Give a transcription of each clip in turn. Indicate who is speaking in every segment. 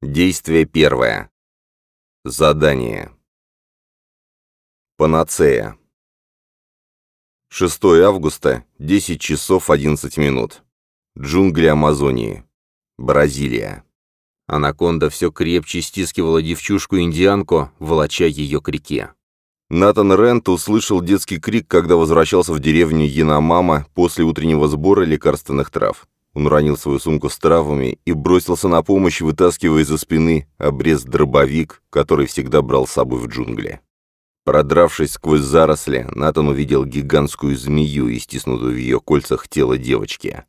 Speaker 1: Действие первое. Задание. Панацея. 6 августа, 10 часов 11 минут. Джунгли Амазонии. Бразилия. Анаконда все крепче стискивала девчушку-индианку, волоча ее к реке. Натан Рент услышал детский крик, когда возвращался в деревню Яномама после утреннего сбора лекарственных трав. Он уронил свою сумку с травами и бросился на помощь, вытаскивая из-за спины обрез-дробовик, который всегда брал с собой в джунгли. Продравшись сквозь заросли, Натан увидел гигантскую змею, истиснутую в ее кольцах тело девочки.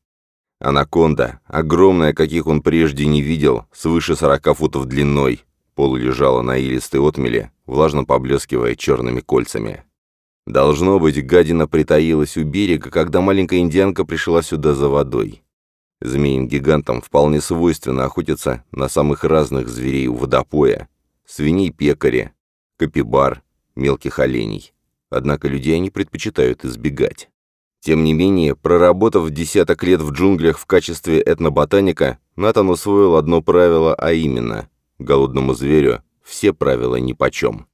Speaker 1: Анаконда, огромная, каких он прежде не видел, свыше сорока футов длиной, полулежала на илистой отмеле, влажно поблескивая черными кольцами. Должно быть, гадина притаилась у берега, когда маленькая индианка пришла сюда за водой. Змеям-гигантам вполне свойственно охотиться на самых разных зверей у водопоя, свиней-пекари, капибар, мелких оленей. Однако людей они предпочитают избегать. Тем не менее, проработав десяток лет в джунглях в качестве этноботаника, Натан усвоил одно правило, а именно – голодному зверю все правила нипочем.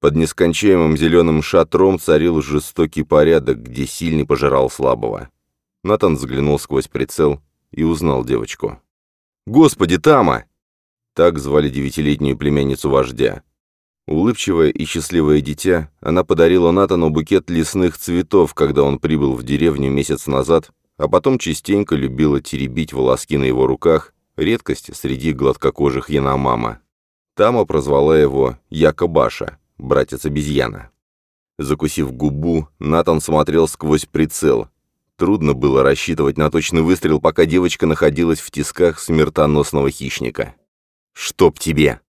Speaker 1: Под нескончаемым зеленым шатром царил жестокий порядок, где сильный пожирал слабого. Натан взглянул сквозь прицел и узнал девочку. «Господи, Тама!» Так звали девятилетнюю племянницу вождя. Улыбчивое и счастливое дитя, она подарила Натану букет лесных цветов, когда он прибыл в деревню месяц назад, а потом частенько любила теребить волоски на его руках, редкость среди гладкокожих Яномама. Тама прозвала его Якобаша, братец-обезьяна. Закусив губу, Натан смотрел сквозь прицел, Трудно было рассчитывать на точный выстрел, пока девочка находилась в тисках смертоносного хищника. «Чтоб тебе!»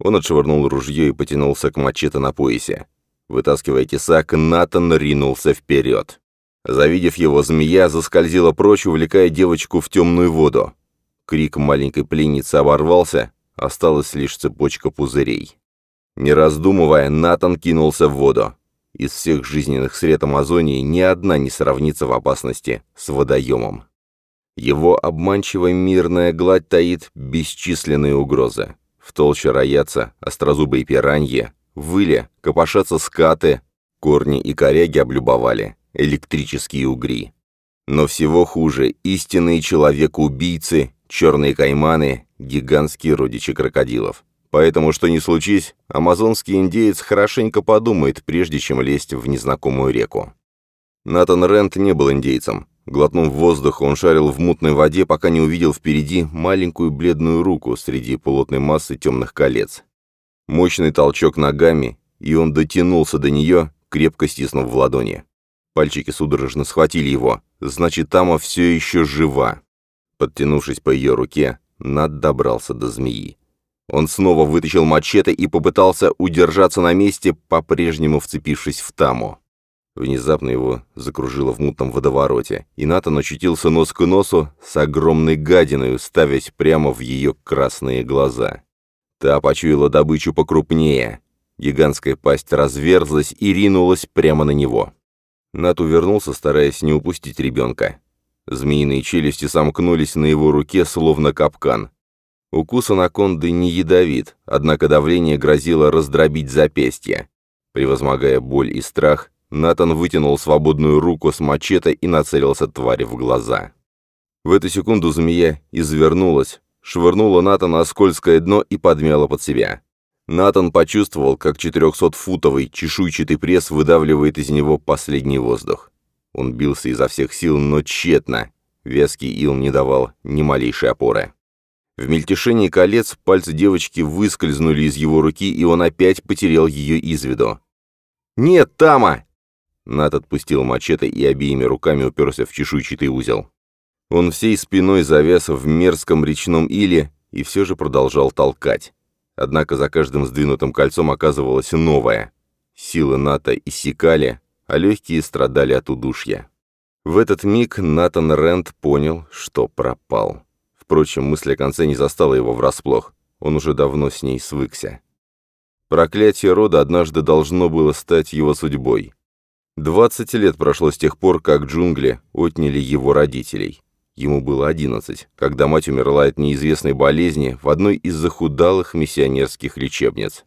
Speaker 1: Он отшвырнул ружье и потянулся к мачете на поясе. Вытаскивая тесак, Натан ринулся вперед. Завидев его, змея заскользила прочь, увлекая девочку в темную воду. Крик маленькой пленницы оборвался, осталась лишь цепочка пузырей. Не раздумывая, Натан кинулся в воду. Из всех жизненных сред Амазонии ни одна не сравнится в опасности с водоемом. Его обманчивая мирная гладь таит бесчисленные угрозы. В толще роятся острозубые пираньи, выли, копошатся скаты, корни и коряги облюбовали, электрические угри. Но всего хуже истинные человек-убийцы, черные кайманы, гигантские родичи крокодилов. Поэтому, что ни случись, амазонский индеец хорошенько подумает, прежде чем лезть в незнакомую реку. Натан Рент не был индейцем. Глотнув воздух, он шарил в мутной воде, пока не увидел впереди маленькую бледную руку среди плотной массы темных колец. Мощный толчок ногами, и он дотянулся до нее, крепко стиснув в ладони. Пальчики судорожно схватили его. Значит, Тама все еще жива. Подтянувшись по ее руке, Над добрался до змеи. Он снова вытащил мачете и попытался удержаться на месте, по-прежнему вцепившись в таму. Внезапно его закружило в мутном водовороте, и Натан очутился нос к носу с огромной гадиной, ставясь прямо в ее красные глаза. Та почуяла добычу покрупнее. Гигантская пасть разверзлась и ринулась прямо на него. Нат увернулся, стараясь не упустить ребенка. Змеиные челюсти сомкнулись на его руке, словно капкан. Укус анаконды не ядовит, однако давление грозило раздробить запястье. Превозмогая боль и страх, Натан вытянул свободную руку с мачете и нацелился твари в глаза. В эту секунду змея извернулась, швырнула Натана на скользкое дно и подмяла под себя. Натан почувствовал, как 400-футовый чешуйчатый пресс выдавливает из него последний воздух. Он бился изо всех сил, но тщетно. Вязкий ил не давал ни малейшей опоры. В мельтешении колец пальцы девочки выскользнули из его руки, и он опять потерял ее из виду. «Нет, Тама!» Нат отпустил мачете и обеими руками уперся в чешуйчатый узел. Он всей спиной завяз в мерзком речном иле и все же продолжал толкать. Однако за каждым сдвинутым кольцом оказывалось новое. Силы Ната иссякали, а легкие страдали от удушья. В этот миг Натан Рент понял, что пропал. Впрочем, мысль о конце не застала его врасплох. Он уже давно с ней свыкся. Проклятие рода однажды должно было стать его судьбой. Двадцать лет прошло с тех пор, как джунгли отняли его родителей. Ему было одиннадцать, когда мать умерла от неизвестной болезни в одной из захудалых миссионерских лечебниц.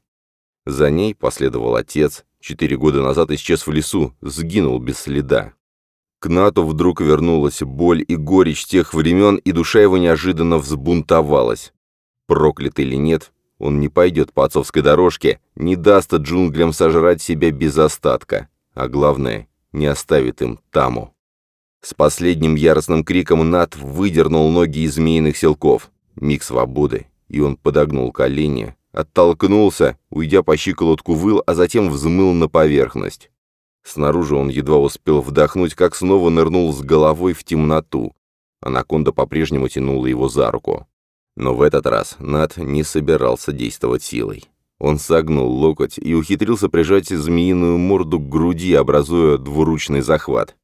Speaker 1: За ней последовал отец, четыре года назад исчез в лесу, сгинул без следа. К Нату вдруг вернулась боль и горечь тех времен, и душа его неожиданно взбунтовалась. Проклятый или нет, он не пойдет по отцовской дорожке, не даст джунглям сожрать себя без остатка, а главное, не оставит им таму. С последним яростным криком Нат выдернул ноги из змеиных селков. Миг свободы, и он подогнул колени, оттолкнулся, уйдя по щиколотку выл, а затем взмыл на поверхность. Снаружи он едва успел вдохнуть, как снова нырнул с головой в темноту. Анаконда по-прежнему тянула его за руку. Но в этот раз Нат не собирался действовать силой. Он согнул локоть и ухитрился прижать змеиную морду к груди, образуя двуручный захват.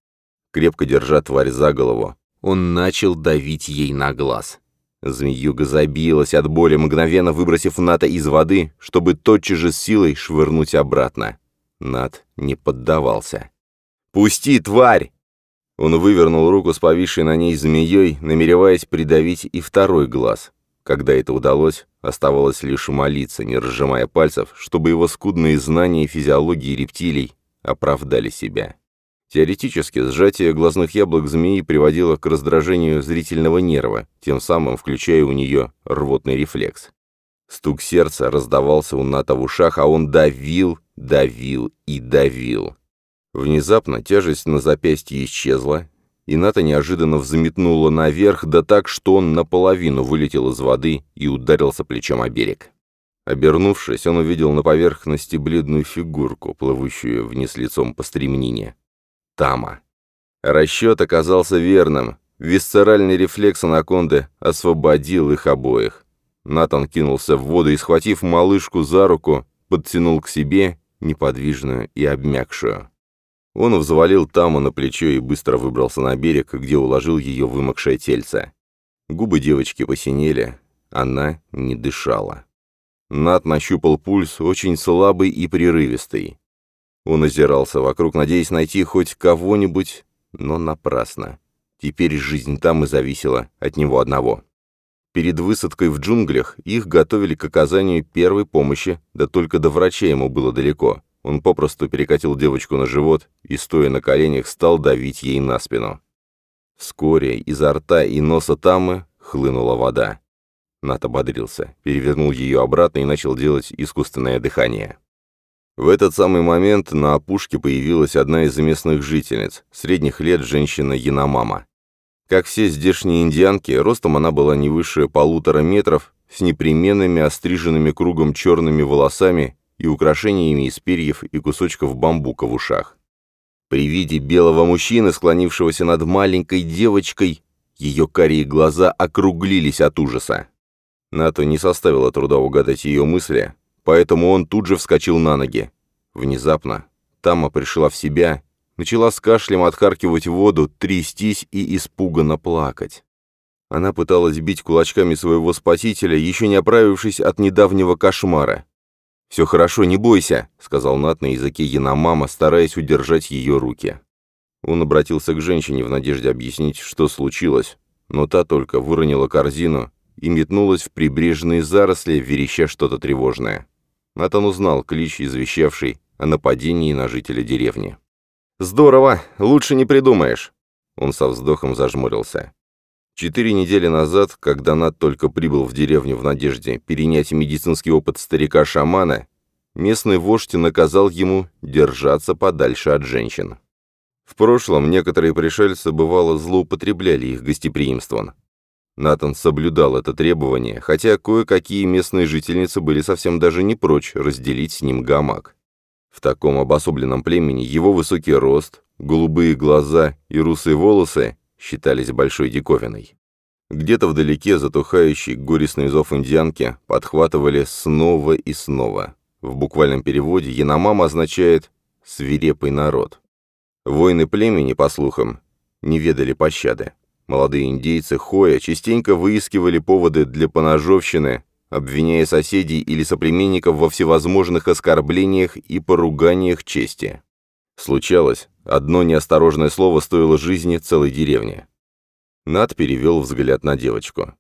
Speaker 1: Крепко держа тварь за голову, он начал давить ей на глаз. Змеюга забилась от боли, мгновенно выбросив Ната из воды, чтобы тотчас же силой швырнуть обратно. Над не поддавался. «Пусти, тварь!» Он вывернул руку с повисшей на ней змеей, намереваясь придавить и второй глаз. Когда это удалось, оставалось лишь молиться, не разжимая пальцев, чтобы его скудные знания физиологии рептилий оправдали себя. Теоретически, сжатие глазных яблок змеи приводило к раздражению зрительного нерва, тем самым включая у нее рвотный рефлекс. Стук сердца раздавался у Ната в ушах, а он давил, давил и давил. Внезапно тяжесть на запястье исчезла, и Ната неожиданно взметнула наверх, да так, что он наполовину вылетел из воды и ударился плечом о берег. Обернувшись, он увидел на поверхности бледную фигурку, плывущую вниз лицом по стремнине. Тама. Расчет оказался верным. Висцеральный рефлекс анаконды освободил их обоих. Натан кинулся в воду и, схватив малышку за руку, подтянул к себе, неподвижную и обмякшую. Он взвалил Таму на плечо и быстро выбрался на берег, где уложил ее вымокшее тельце. Губы девочки посинели, она не дышала. Нат нащупал пульс, очень слабый и прерывистый. Он озирался вокруг, надеясь найти хоть кого-нибудь, но напрасно. Теперь жизнь там и зависела от него одного. Перед высадкой в джунглях их готовили к оказанию первой помощи, да только до врача ему было далеко. Он попросту перекатил девочку на живот и, стоя на коленях, стал давить ей на спину. Вскоре изо рта и носа Тамы хлынула вода. Нат ободрился, перевернул ее обратно и начал делать искусственное дыхание. В этот самый момент на опушке появилась одна из местных жительниц, средних лет женщина Яномама. Как все здешние индианки, ростом она была не выше полутора метров, с непременными остриженными кругом черными волосами и украшениями из перьев и кусочков бамбука в ушах. При виде белого мужчины, склонившегося над маленькой девочкой, ее карие глаза округлились от ужаса. Нато не составило труда угадать ее мысли, поэтому он тут же вскочил на ноги. Внезапно Тама пришла в себя начала с кашлем отхаркивать воду, трястись и испуганно плакать. Она пыталась бить кулачками своего спасителя, еще не оправившись от недавнего кошмара. «Все хорошо, не бойся», — сказал Нат на языке Яномама, стараясь удержать ее руки. Он обратился к женщине в надежде объяснить, что случилось, но та только выронила корзину и метнулась в прибрежные заросли, вереща что-то тревожное. Натан узнал клич, извещавший о нападении на жителя деревни. «Здорово! Лучше не придумаешь!» Он со вздохом зажмурился. Четыре недели назад, когда Над только прибыл в деревню в надежде перенять медицинский опыт старика-шамана, местный вождь наказал ему держаться подальше от женщин. В прошлом некоторые пришельцы, бывало, злоупотребляли их гостеприимством. Натан соблюдал это требование, хотя кое-какие местные жительницы были совсем даже не прочь разделить с ним гамак. В таком обособленном племени его высокий рост, голубые глаза и русые волосы считались большой диковиной. Где-то вдалеке затухающий горестный зов индианки подхватывали снова и снова. В буквальном переводе «Яномам» означает «свирепый народ». Воины племени, по слухам, не ведали пощады. Молодые индейцы Хоя частенько выискивали поводы для поножовщины, обвиняя соседей или соплеменников во всевозможных оскорблениях и поруганиях чести. Случалось, одно неосторожное слово стоило жизни целой деревни. Над перевел взгляд на девочку.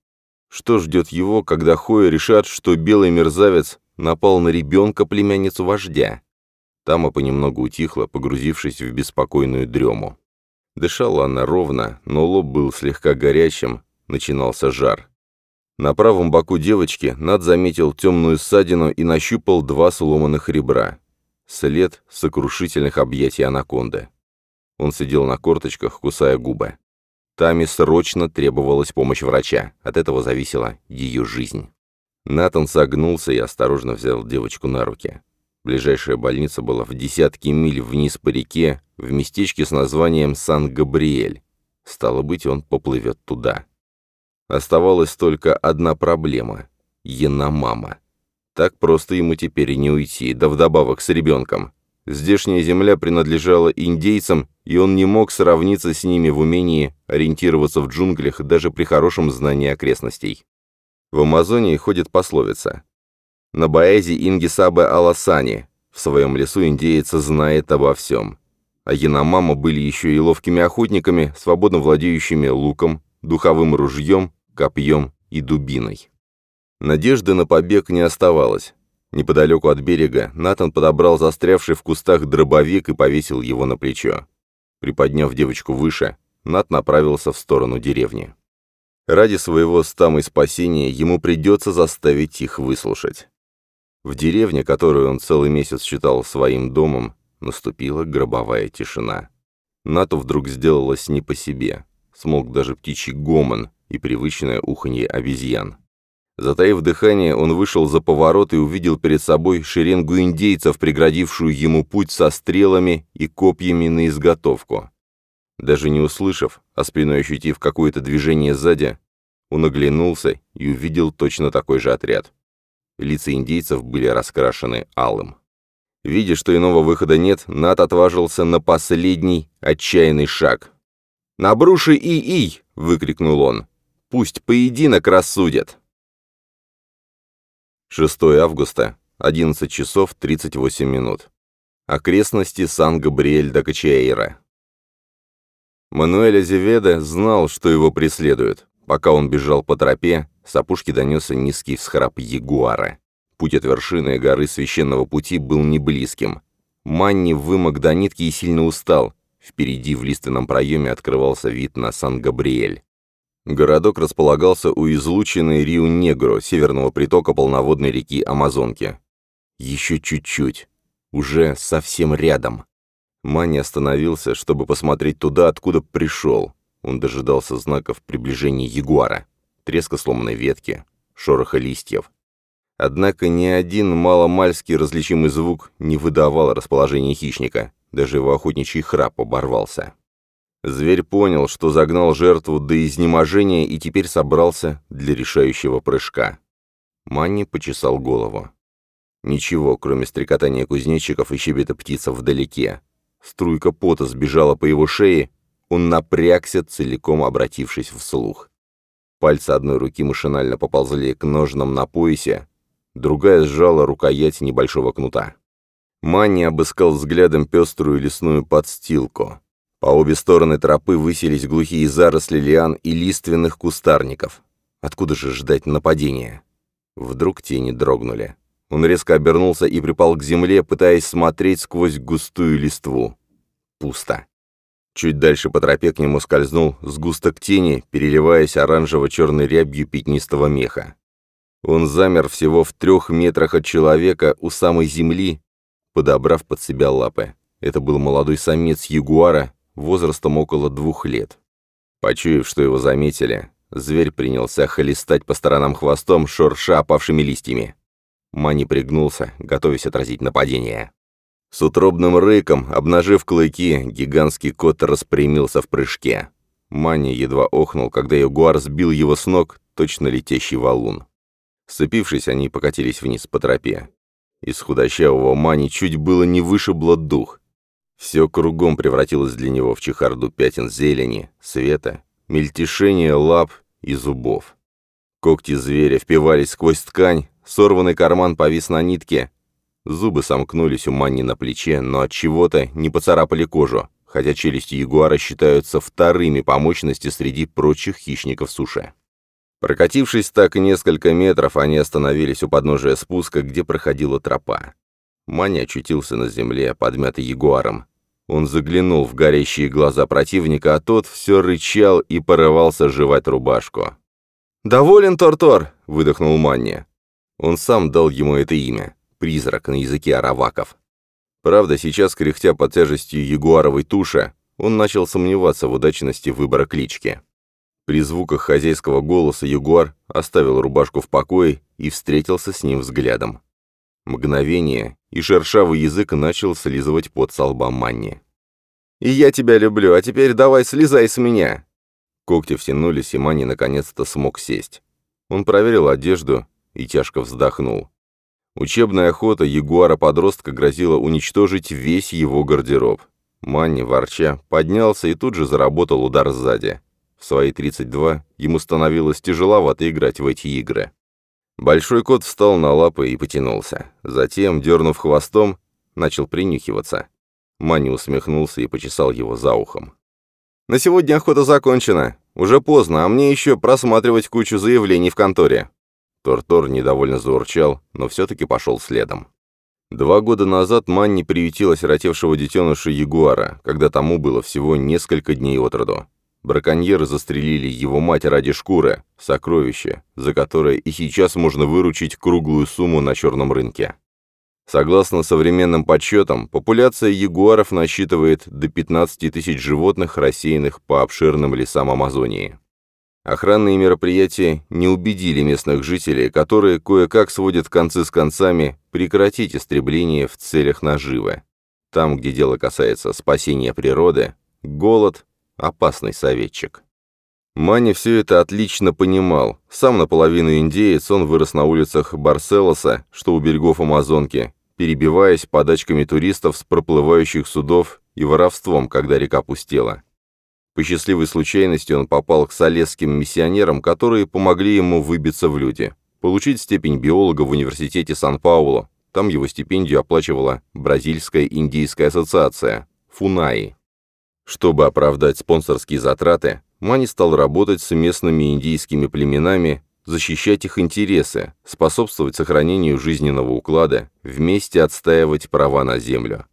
Speaker 1: Что ждет его, когда Хоя решат, что белый мерзавец напал на ребенка племянницу вождя? Тама понемногу утихла, погрузившись в беспокойную дрему. Дышала она ровно, но лоб был слегка горячим, начинался жар. На правом боку девочки Над заметил темную ссадину и нащупал два сломанных ребра. След сокрушительных объятий анаконды. Он сидел на корточках, кусая губы. Таме срочно требовалась помощь врача, от этого зависела ее жизнь. Натан согнулся и осторожно взял девочку на руки. Ближайшая больница была в десятки миль вниз по реке, в местечке с названием Сан-Габриэль. Стало быть, он поплывет туда. Оставалась только одна проблема — Яномама. Так просто ему теперь не уйти, да вдобавок с ребенком. Здешняя земля принадлежала индейцам, и он не мог сравниться с ними в умении ориентироваться в джунглях даже при хорошем знании окрестностей. В Амазонии ходит пословица на Баэзе Ингисабе Аласани. В своем лесу индеец знает обо всем. А Яномама были еще и ловкими охотниками, свободно владеющими луком, духовым ружьем, копьем и дубиной. Надежды на побег не оставалось. Неподалеку от берега Натан подобрал застрявший в кустах дробовик и повесил его на плечо. Приподняв девочку выше, Нат направился в сторону деревни. Ради своего стамы спасения ему придется заставить их выслушать. В деревне, которую он целый месяц считал своим домом, наступила гробовая тишина. Нату вдруг сделалось не по себе. Смолк даже птичий гомон и привычное уханье обезьян. Затаив дыхание, он вышел за поворот и увидел перед собой шеренгу индейцев, преградившую ему путь со стрелами и копьями на изготовку. Даже не услышав, а спиной ощутив какое-то движение сзади, он оглянулся и увидел точно такой же отряд. Лица индейцев были раскрашены алым. Видя, что иного выхода нет, Нат отважился на последний отчаянный шаг. «Набруши и-ий!» — выкрикнул он. «Пусть поединок рассудят!» 6 августа, 11 часов 38 минут. Окрестности Сан-Габриэль-да-Качаэйра. Мануэль Азеведа знал, что его преследуют. Пока он бежал по тропе, с опушки донесся низкий всхрап ягуара. Путь от вершины горы священного пути был не близким. Манни вымок до нитки и сильно устал. Впереди в лиственном проеме открывался вид на Сан-Габриэль. Городок располагался у излученной Рио-Негро, северного притока полноводной реки Амазонки. Еще чуть-чуть. Уже совсем рядом. Манни остановился, чтобы посмотреть туда, откуда пришел. Он дожидался знаков приближения ягуара треска сломанной ветки, шороха листьев. Однако ни один маломальский различимый звук не выдавал расположения хищника, даже его охотничий храп оборвался. Зверь понял, что загнал жертву до изнеможения и теперь собрался для решающего прыжка. Манни почесал голову. Ничего, кроме стрекотания кузнечиков и щебета птиц вдалеке. Струйка пота сбежала по его шее, он напрягся, целиком обратившись вслух. Пальцы одной руки машинально поползли к ножнам на поясе, другая сжала рукоять небольшого кнута. Манни обыскал взглядом пеструю лесную подстилку. По обе стороны тропы высились глухие заросли лиан и лиственных кустарников. Откуда же ждать нападения? Вдруг тени дрогнули. Он резко обернулся и припал к земле, пытаясь смотреть сквозь густую листву. Пусто. Чуть дальше по тропе к нему скользнул сгусток тени, переливаясь оранжево-черной рябью пятнистого меха. Он замер всего в трех метрах от человека у самой земли, подобрав под себя лапы. Это был молодой самец ягуара, возрастом около двух лет. Почуяв, что его заметили, зверь принялся холестать по сторонам хвостом, шурша опавшими листьями. Мани пригнулся, готовясь отразить нападение. С утробным рыком, обнажив клыки, гигантский кот распрямился в прыжке. Мани едва охнул, когда ягуар сбил его с ног, точно летящий валун. Сцепившись, они покатились вниз по тропе. Из худощавого Мани чуть было не вышибло дух. Все кругом превратилось для него в чехарду пятен зелени, света, мельтешение лап и зубов. Когти зверя впивались сквозь ткань, сорванный карман повис на нитке, Зубы сомкнулись у Манни на плече, но от чего-то не поцарапали кожу, хотя челюсти ягуара считаются вторыми по мощности среди прочих хищников суши. Прокатившись так несколько метров, они остановились у подножия спуска, где проходила тропа. Маня очутился на земле, подмятый ягуаром. Он заглянул в горящие глаза противника, а тот все рычал и порывался жевать рубашку. «Доволен, Тор-Тор!» — выдохнул Манни. Он сам дал ему это имя — призрак на языке араваков. Правда, сейчас, кряхтя под тяжестью ягуаровой туши, он начал сомневаться в удачности выбора клички. При звуках хозяйского голоса ягуар оставил рубашку в покое и встретился с ним взглядом. Мгновение, и шершавый язык начал слизывать под со лба Манни. «И я тебя люблю, а теперь давай слезай с меня!» Когти втянулись, и Манни наконец-то смог сесть. Он проверил одежду и тяжко вздохнул. Учебная охота ягуара-подростка грозила уничтожить весь его гардероб. Манни, ворча, поднялся и тут же заработал удар сзади. В свои 32 ему становилось тяжеловато играть в эти игры. Большой кот встал на лапы и потянулся. Затем, дернув хвостом, начал принюхиваться. Манни усмехнулся и почесал его за ухом. «На сегодня охота закончена. Уже поздно, а мне еще просматривать кучу заявлений в конторе». Тор-Тор недовольно заурчал, но все-таки пошел следом. Два года назад Манни приютила сиротевшего детеныша Ягуара, когда тому было всего несколько дней от роду. Браконьеры застрелили его мать ради шкуры, сокровище, за которое и сейчас можно выручить круглую сумму на черном рынке. Согласно современным подсчетам, популяция ягуаров насчитывает до 15 тысяч животных, рассеянных по обширным лесам Амазонии. Охранные мероприятия не убедили местных жителей, которые кое-как сводят концы с концами, прекратить истребление в целях наживы. Там, где дело касается спасения природы, голод опасный советчик. Мани все это отлично понимал. Сам наполовину индеец, он вырос на улицах Барселоса, что у берегов Амазонки, перебиваясь подачками туристов с проплывающих судов и воровством, когда река пустела. По счастливой случайности он попал к солесским миссионерам, которые помогли ему выбиться в люди, получить степень биолога в университете Сан-Пауло. Там его стипендию оплачивала Бразильская индийская ассоциация, ФУНАИ. Чтобы оправдать спонсорские затраты, Мани стал работать с местными индийскими племенами, защищать их интересы, способствовать сохранению жизненного уклада, вместе отстаивать права на землю.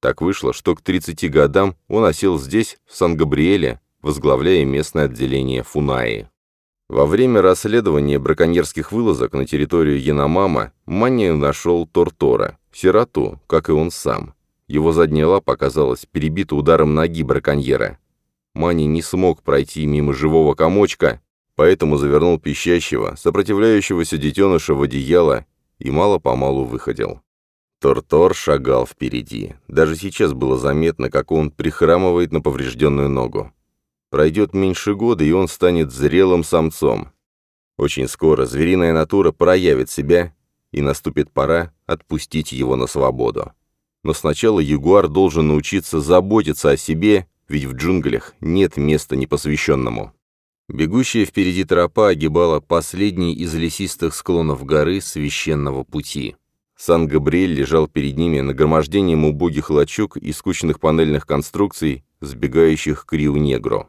Speaker 1: Так вышло, что к 30 годам он осел здесь, в Сан-Габриэле, возглавляя местное отделение Фунаи. Во время расследования браконьерских вылазок на территорию Яномама Манни нашел Тортора, сироту, как и он сам. Его задняя лапа оказалась перебита ударом ноги браконьера. Мани не смог пройти мимо живого комочка, поэтому завернул пищащего, сопротивляющегося детеныша в одеяло и мало-помалу выходил. Тортор шагал впереди. Даже сейчас было заметно, как он прихрамывает на поврежденную ногу. Пройдет меньше года, и он станет зрелым самцом. Очень скоро звериная натура проявит себя, и наступит пора отпустить его на свободу. Но сначала ягуар должен научиться заботиться о себе, ведь в джунглях нет места непосвященному. Бегущая впереди тропа огибала последний из лесистых склонов горы священного пути. Сан-Габриэль лежал перед ними нагромождением убогих лачуг и скучных панельных конструкций, сбегающих к Риу-Негру.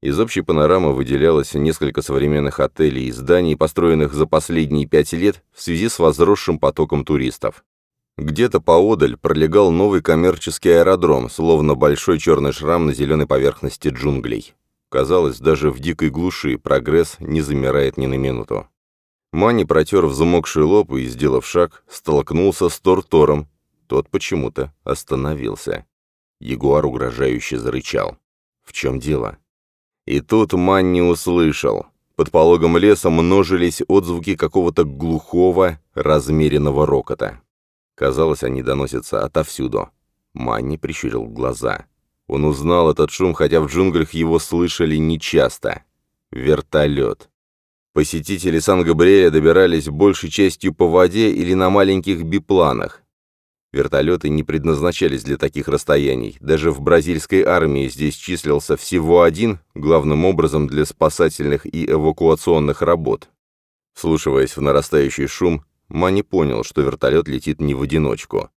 Speaker 1: Из общей панорамы выделялось несколько современных отелей и зданий, построенных за последние пять лет в связи с возросшим потоком туристов. Где-то поодаль пролегал новый коммерческий аэродром, словно большой черный шрам на зеленой поверхности джунглей. Казалось, даже в дикой глуши прогресс не замирает ни на минуту. Мани протер взмокший лоб и, сделав шаг, столкнулся с Тортором. Тот почему-то остановился. Ягуар угрожающе зарычал. В чем дело? И тут Манни услышал. Под пологом леса множились отзвуки какого-то глухого, размеренного рокота. Казалось, они доносятся отовсюду. Манни прищурил глаза. Он узнал этот шум, хотя в джунглях его слышали нечасто. Вертолет. Посетители Сан-Габриэля добирались большей частью по воде или на маленьких бипланах. Вертолеты не предназначались для таких расстояний. Даже в бразильской армии здесь числился всего один, главным образом для спасательных и эвакуационных работ. Слушаясь в нарастающий шум, Мани понял, что вертолет летит не в одиночку.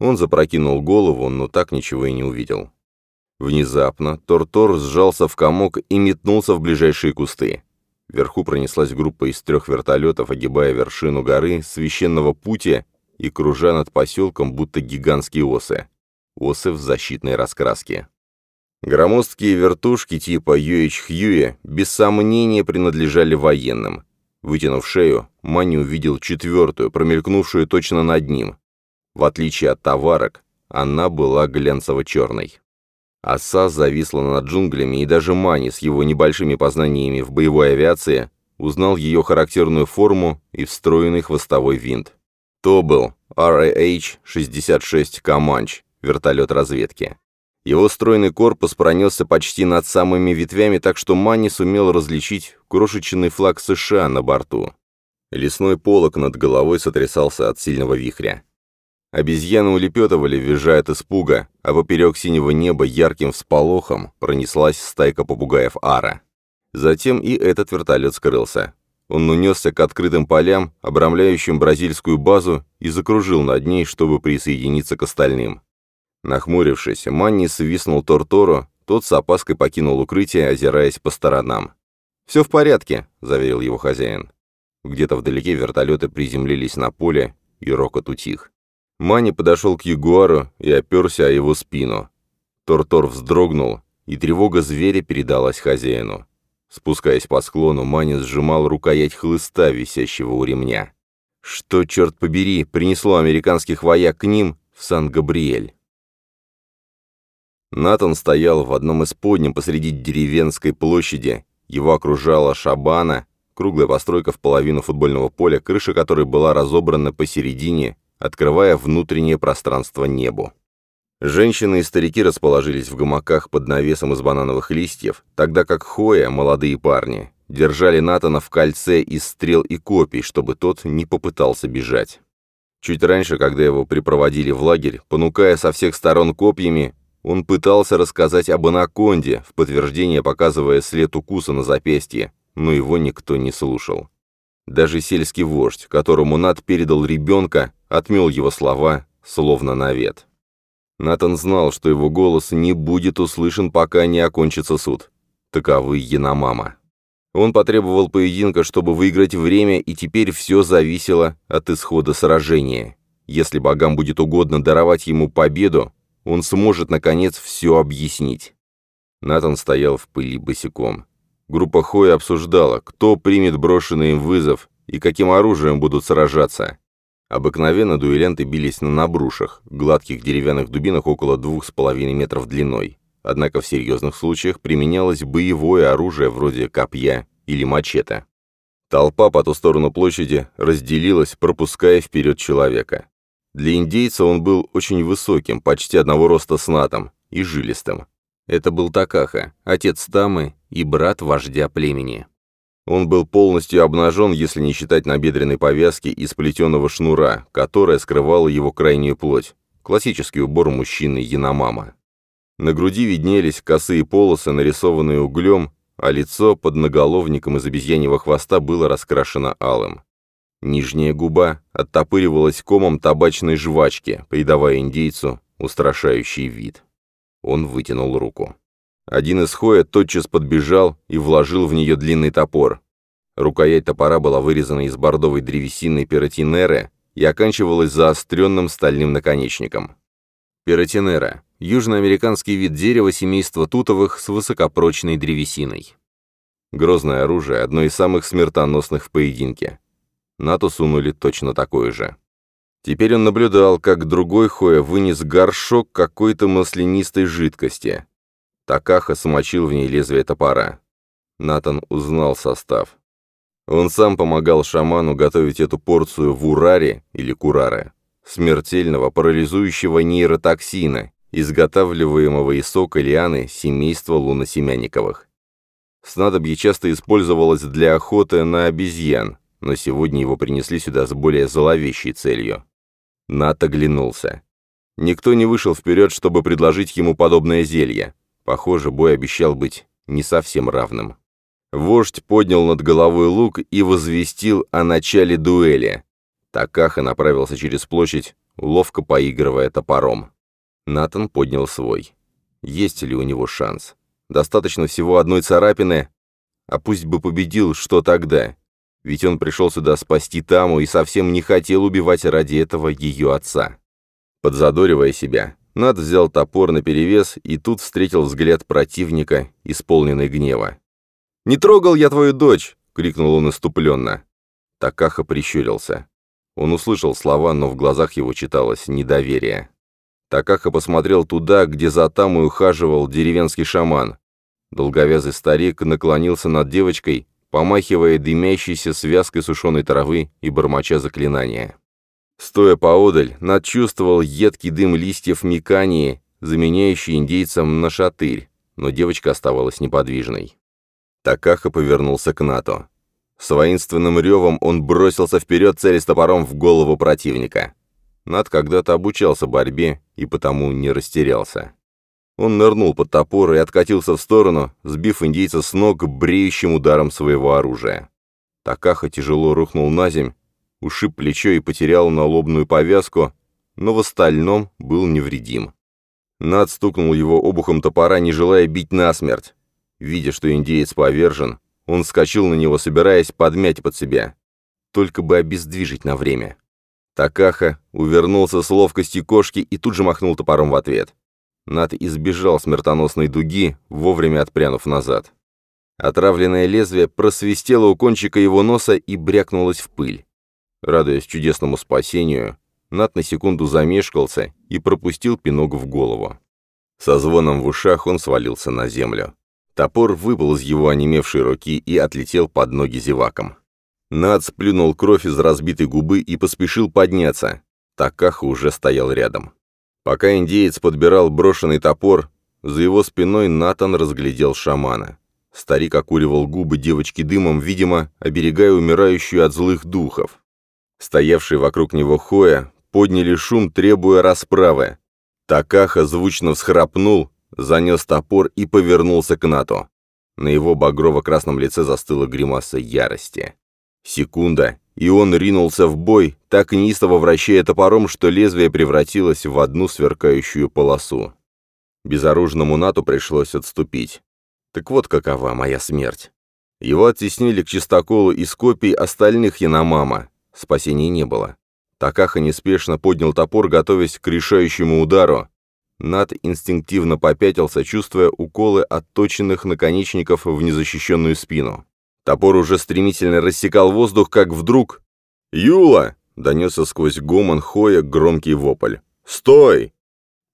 Speaker 1: Он запрокинул голову, но так ничего и не увидел. Внезапно Тортор сжался в комок и метнулся в ближайшие кусты. Вверху пронеслась группа из трех вертолетов, огибая вершину горы священного пути и кружа над поселком, будто гигантские осы. Осы в защитной раскраске. Громоздкие вертушки типа UH-Huey без сомнения принадлежали военным. Вытянув шею, Манни увидел четвертую, промелькнувшую точно над ним. В отличие от товарок, она была глянцево-черной. Оса зависла над джунглями, и даже Мани с его небольшими познаниями в боевой авиации узнал ее характерную форму и встроенный хвостовой винт. То был RAH-66 «Команч», вертолет разведки. Его стройный корпус пронесся почти над самыми ветвями, так что Манни сумел различить крошечный флаг США на борту. Лесной полог над головой сотрясался от сильного вихря. Обезьяны улепетывали, визжая от испуга, а поперек синего неба ярким всполохом пронеслась стайка попугаев Ара. Затем и этот вертолет скрылся. Он унесся к открытым полям, обрамляющим бразильскую базу, и закружил над ней, чтобы присоединиться к остальным. Нахмурившись, Манни свистнул Тортору, тот с опаской покинул укрытие, озираясь по сторонам. «Все в порядке», — заверил его хозяин. Где-то вдалеке вертолеты приземлились на поле, и рокот утих. Мани подошел к Ягуару и оперся о его спину. Тортор вздрогнул, и тревога зверя передалась хозяину. Спускаясь по склону, Мани сжимал рукоять хлыста, висящего у ремня. Что, черт побери, принесло американских вояк к ним в Сан-Габриэль? Натан стоял в одном из подням посреди деревенской площади. Его окружала шабана, круглая постройка в половину футбольного поля, крыша которой была разобрана посередине открывая внутреннее пространство небу. Женщины и старики расположились в гамаках под навесом из банановых листьев, тогда как Хоя, молодые парни, держали Натана в кольце из стрел и копий, чтобы тот не попытался бежать. Чуть раньше, когда его припроводили в лагерь, понукая со всех сторон копьями, он пытался рассказать об анаконде, в подтверждение показывая след укуса на запястье, но его никто не слушал. Даже сельский вождь, которому Нат передал ребенка, отмел его слова, словно навет. Натан знал, что его голос не будет услышан, пока не окончится суд. Таковы Яномама. Он потребовал поединка, чтобы выиграть время, и теперь все зависело от исхода сражения. Если богам будет угодно даровать ему победу, он сможет, наконец, все объяснить. Натан стоял в пыли босиком. Группа Хоя обсуждала, кто примет брошенный им вызов и каким оружием будут сражаться. Обыкновенно дуэлянты бились на набрушах, гладких деревянных дубинах около двух с половиной метров длиной. Однако в серьезных случаях применялось боевое оружие вроде копья или мачете. Толпа по ту сторону площади разделилась, пропуская вперед человека. Для индейца он был очень высоким, почти одного роста с натом, и жилистым. Это был Такаха, отец Тамы и брат вождя племени. Он был полностью обнажен, если не считать набедренной повязки из плетеного шнура, которая скрывала его крайнюю плоть. Классический убор мужчины Яномама. На груди виднелись косые полосы, нарисованные углем, а лицо под наголовником из обезьяньего хвоста было раскрашено алым. Нижняя губа оттопыривалась комом табачной жвачки, придавая индейцу устрашающий вид. Он вытянул руку. Один из Хоя тотчас подбежал и вложил в нее длинный топор. Рукоять топора была вырезана из бордовой древесины перотинеры и оканчивалась заостренным стальным наконечником. Перотинера – южноамериканский вид дерева семейства тутовых с высокопрочной древесиной. Грозное оружие – одно из самых смертоносных в поединке. НАТО сунули точно такое же. Теперь он наблюдал, как другой Хоя вынес горшок какой-то маслянистой жидкости. Такаха смочил в ней лезвие топора. Натан узнал состав. Он сам помогал шаману готовить эту порцию в ураре или кураре, смертельного парализующего нейротоксина, изготавливаемого из сока лианы семейства луносемянниковых. Снадобье часто использовалось для охоты на обезьян, но сегодня его принесли сюда с более зловещей целью. Нат оглянулся. Никто не вышел вперед, чтобы предложить ему подобное зелье. Похоже, бой обещал быть не совсем равным. Вождь поднял над головой лук и возвестил о начале дуэли. Такаха направился через площадь, ловко поигрывая топором. Натан поднял свой. Есть ли у него шанс? Достаточно всего одной царапины, а пусть бы победил, что тогда? Ведь он пришел сюда спасти Таму и совсем не хотел убивать ради этого ее отца. Подзадоривая себя, Над взял топор наперевес и тут встретил взгляд противника, исполненный гнева. «Не трогал я твою дочь!» — крикнул он иступленно. Такаха прищурился. Он услышал слова, но в глазах его читалось недоверие. Такаха посмотрел туда, где за Тамой ухаживал деревенский шаман. Долговязый старик наклонился над девочкой, помахивая дымящейся связкой сушеной травы и бормоча заклинания. Стоя поодаль, Над чувствовал едкий дым листьев микании, заменяющий индейцам на шатырь, но девочка оставалась неподвижной. Такаха повернулся к НАТО. С воинственным ревом он бросился вперед, целясь топором в голову противника. Над когда-то обучался борьбе и потому не растерялся. Он нырнул под топор и откатился в сторону, сбив индейца с ног бреющим ударом своего оружия. Такаха тяжело рухнул на земь, ушиб плечо и потерял налобную повязку, но в остальном был невредим. Над стукнул его обухом топора, не желая бить насмерть. Видя, что индеец повержен, он вскочил на него, собираясь подмять под себя. Только бы обездвижить на время. Такаха увернулся с ловкостью кошки и тут же махнул топором в ответ. Над избежал смертоносной дуги, вовремя отпрянув назад. Отравленное лезвие просвистело у кончика его носа и брякнулось в пыль. Радуясь чудесному спасению, Над на секунду замешкался и пропустил пинок в голову. Со звоном в ушах он свалился на землю. Топор выпал из его онемевшей руки и отлетел под ноги зевакам. Над сплюнул кровь из разбитой губы и поспешил подняться. Такаха уже стоял рядом. Пока индеец подбирал брошенный топор, за его спиной Натан разглядел шамана. Старик окуривал губы девочки дымом, видимо, оберегая умирающую от злых духов. Стоявшие вокруг него Хоя подняли шум, требуя расправы. Такаха звучно всхрапнул, занес топор и повернулся к Нату. На его багрово-красном лице застыла гримаса ярости. Секунда, и он ринулся в бой, так неистово вращая топором, что лезвие превратилось в одну сверкающую полосу. Безоружному Нату пришлось отступить. Так вот какова моя смерть. Его оттеснили к чистоколу из копий остальных Яномама. Спасения не было. Такаха неспешно поднял топор, готовясь к решающему удару. Нат инстинктивно попятился, чувствуя уколы отточенных наконечников в незащищенную спину. Топор уже стремительно рассекал воздух, как вдруг... «Юла!» — донесся сквозь гомон Хоя громкий вопль. «Стой!»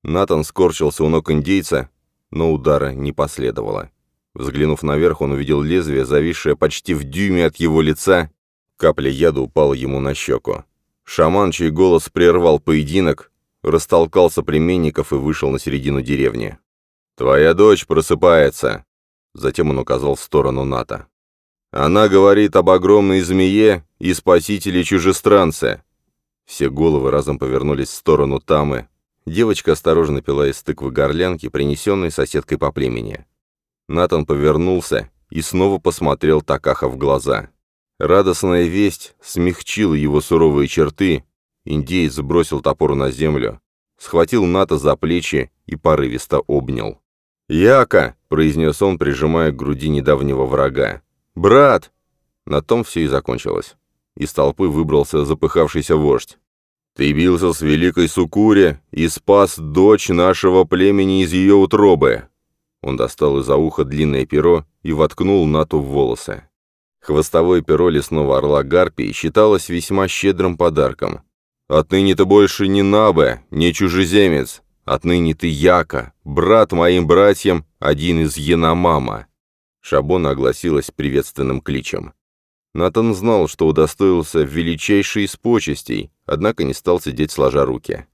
Speaker 1: Натан скорчился у ног индейца, но удара не последовало. Взглянув наверх, он увидел лезвие, зависшее почти в дюйме от его лица. Капля яда упала ему на щеку. Шаман, чей голос прервал поединок, растолкал соплеменников и вышел на середину деревни. «Твоя дочь просыпается!» Затем он указал в сторону Ната. Она говорит об огромной змее и спасителе чужестранца. Все головы разом повернулись в сторону Тамы. Девочка осторожно пила из тыквы горлянки, принесенной соседкой по племени. Натан повернулся и снова посмотрел Такаха в глаза. Радостная весть смягчила его суровые черты. Индеец бросил топор на землю, схватил Ната за плечи и порывисто обнял. «Яка!» — произнес он, прижимая к груди недавнего врага. «Брат!» На том все и закончилось. Из толпы выбрался запыхавшийся вождь. «Ты бился с великой Сукуре и спас дочь нашего племени из ее утробы!» Он достал из-за уха длинное перо и воткнул Нату в волосы. Хвостовое перо лесного орла Гарпии считалось весьма щедрым подарком. «Отныне ты больше не Набе, не чужеземец. Отныне ты Яка, брат моим братьям, один из Яномама. Шабона огласилась приветственным кличем. Натан знал, что удостоился величайшей из почестей, однако не стал сидеть сложа руки.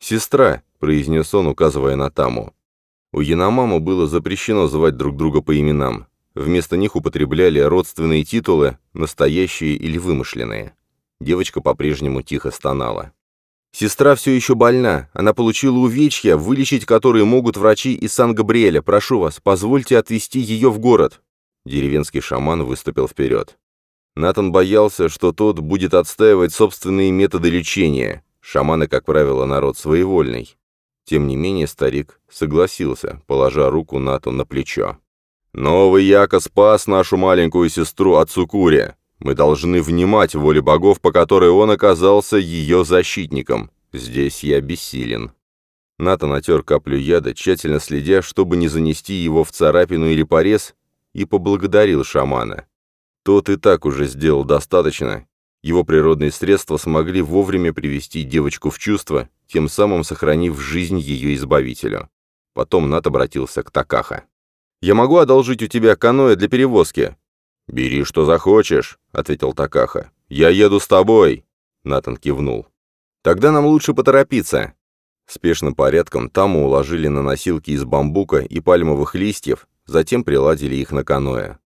Speaker 1: «Сестра», — произнес он, указывая на Таму. У Яномаму было запрещено звать друг друга по именам. Вместо них употребляли родственные титулы, настоящие или вымышленные. Девочка по-прежнему тихо стонала. «Сестра все еще больна. Она получила увечья, вылечить которые могут врачи из Сан-Габриэля. Прошу вас, позвольте отвезти ее в город». Деревенский шаман выступил вперед. Натан боялся, что тот будет отстаивать собственные методы лечения. Шаманы, как правило, народ своевольный. Тем не менее старик согласился, положа руку Нату на плечо. «Новый Яко спас нашу маленькую сестру от Цукури. Мы должны внимать воле богов, по которой он оказался ее защитником. Здесь я бессилен». Ната натер каплю яда, тщательно следя, чтобы не занести его в царапину или порез, и поблагодарил шамана. Тот и так уже сделал достаточно. Его природные средства смогли вовремя привести девочку в чувство, тем самым сохранив жизнь ее избавителю. Потом Нат обратился к Такаха. «Я могу одолжить у тебя каноэ для перевозки?» «Бери, что захочешь», — ответил Такаха. «Я еду с тобой», — Натан кивнул. «Тогда нам лучше поторопиться». Спешным порядком Таму уложили на носилки из бамбука и пальмовых листьев, затем приладили их на каноэ.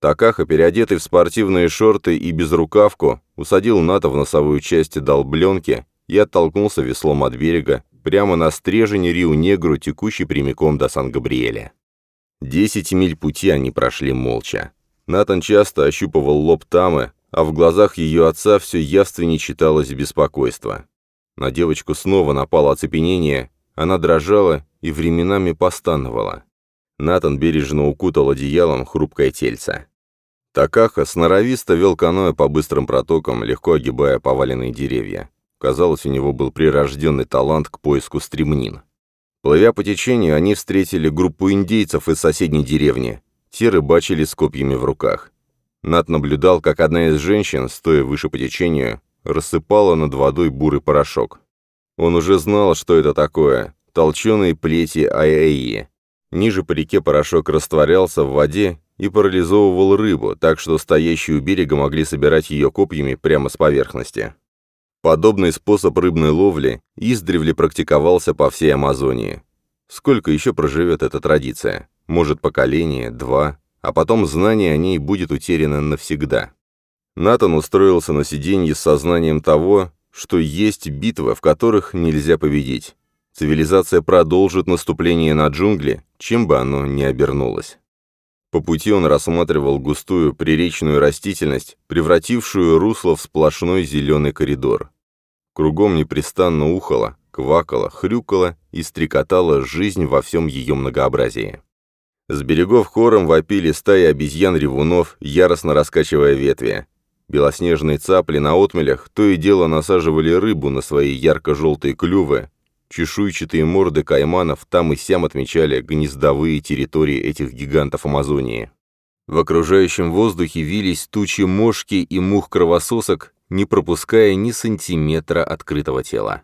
Speaker 1: Такаха, переодетый в спортивные шорты и безрукавку, усадил Ната в носовую часть долбленки и оттолкнулся веслом от берега, прямо на стрежень Риу-Негру, текущий прямиком до Сан-Габриэля. Десять миль пути они прошли молча. Натан часто ощупывал лоб Тамы, а в глазах ее отца все явственнее читалось беспокойство. На девочку снова напало оцепенение, она дрожала и временами постановала. Натан бережно укутал одеялом хрупкое тельце. Такаха сноровисто вел каноэ по быстрым протокам, легко огибая поваленные деревья. Казалось, у него был прирожденный талант к поиску стремнин. Плывя по течению, они встретили группу индейцев из соседней деревни. Те рыбачили с копьями в руках. Нат наблюдал, как одна из женщин, стоя выше по течению, рассыпала над водой бурый порошок. Он уже знал, что это такое – толченые плети аэи. Ниже по реке порошок растворялся в воде и парализовывал рыбу, так что стоящие у берега могли собирать ее копьями прямо с поверхности. Подобный способ рыбной ловли издревле практиковался по всей Амазонии. Сколько еще проживет эта традиция? Может, поколение, два, а потом знание о ней будет утеряно навсегда. Натан устроился на сиденье с сознанием того, что есть битвы, в которых нельзя победить. Цивилизация продолжит наступление на джунгли, чем бы оно ни обернулось. По пути он рассматривал густую приречную растительность, превратившую русло в сплошной зеленый коридор. Кругом непрестанно ухало, квакало, хрюкало и стрекотала жизнь во всем ее многообразии. С берегов хором вопили стаи обезьян-ревунов, яростно раскачивая ветви. Белоснежные цапли на отмелях то и дело насаживали рыбу на свои ярко-желтые клювы, Чешуйчатые морды кайманов там и сям отмечали гнездовые территории этих гигантов Амазонии. В окружающем воздухе вились тучи мошки и мух-кровососок, не пропуская ни сантиметра открытого тела.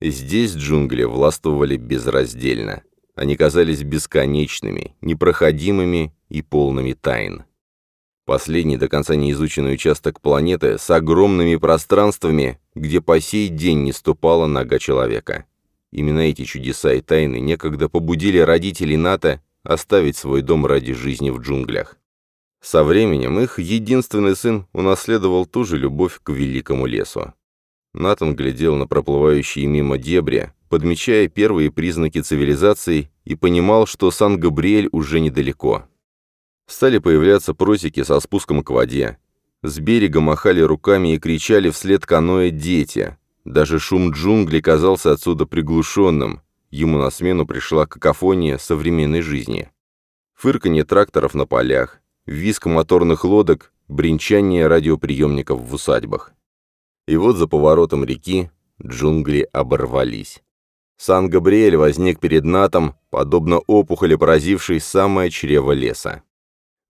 Speaker 1: Здесь джунгли властвовали безраздельно. Они казались бесконечными, непроходимыми и полными тайн. Последний до конца неизученный участок планеты с огромными пространствами, где по сей день не ступала нога человека. Именно эти чудеса и тайны некогда побудили родителей НАТО оставить свой дом ради жизни в джунглях. Со временем их единственный сын унаследовал ту же любовь к великому лесу. Натан глядел на проплывающие мимо дебри, подмечая первые признаки цивилизации и понимал, что Сан-Габриэль уже недалеко. Стали появляться просеки со спуском к воде. С берега махали руками и кричали вслед каноэ дети, даже шум джунглей казался отсюда приглушенным, ему на смену пришла какофония современной жизни. Фырканье тракторов на полях, визг моторных лодок, бренчание радиоприемников в усадьбах. И вот за поворотом реки джунгли оборвались. Сан-Габриэль возник перед Натом, подобно опухоли, поразившей самое чрево леса.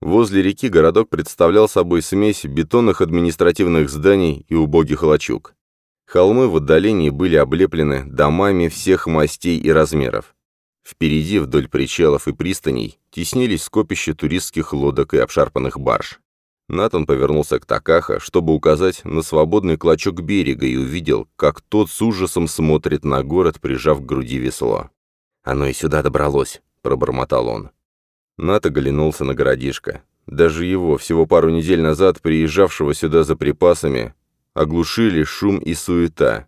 Speaker 1: Возле реки городок представлял собой смесь бетонных административных зданий и убогих лачуг. Холмы в отдалении были облеплены домами всех мастей и размеров. Впереди, вдоль причалов и пристаней, теснились скопища туристских лодок и обшарпанных барж. Натан повернулся к Такаха, чтобы указать на свободный клочок берега и увидел, как тот с ужасом смотрит на город, прижав к груди весло. «Оно и сюда добралось», — пробормотал он. Ната глянулся на городишко. Даже его, всего пару недель назад приезжавшего сюда за припасами, оглушили шум и суета.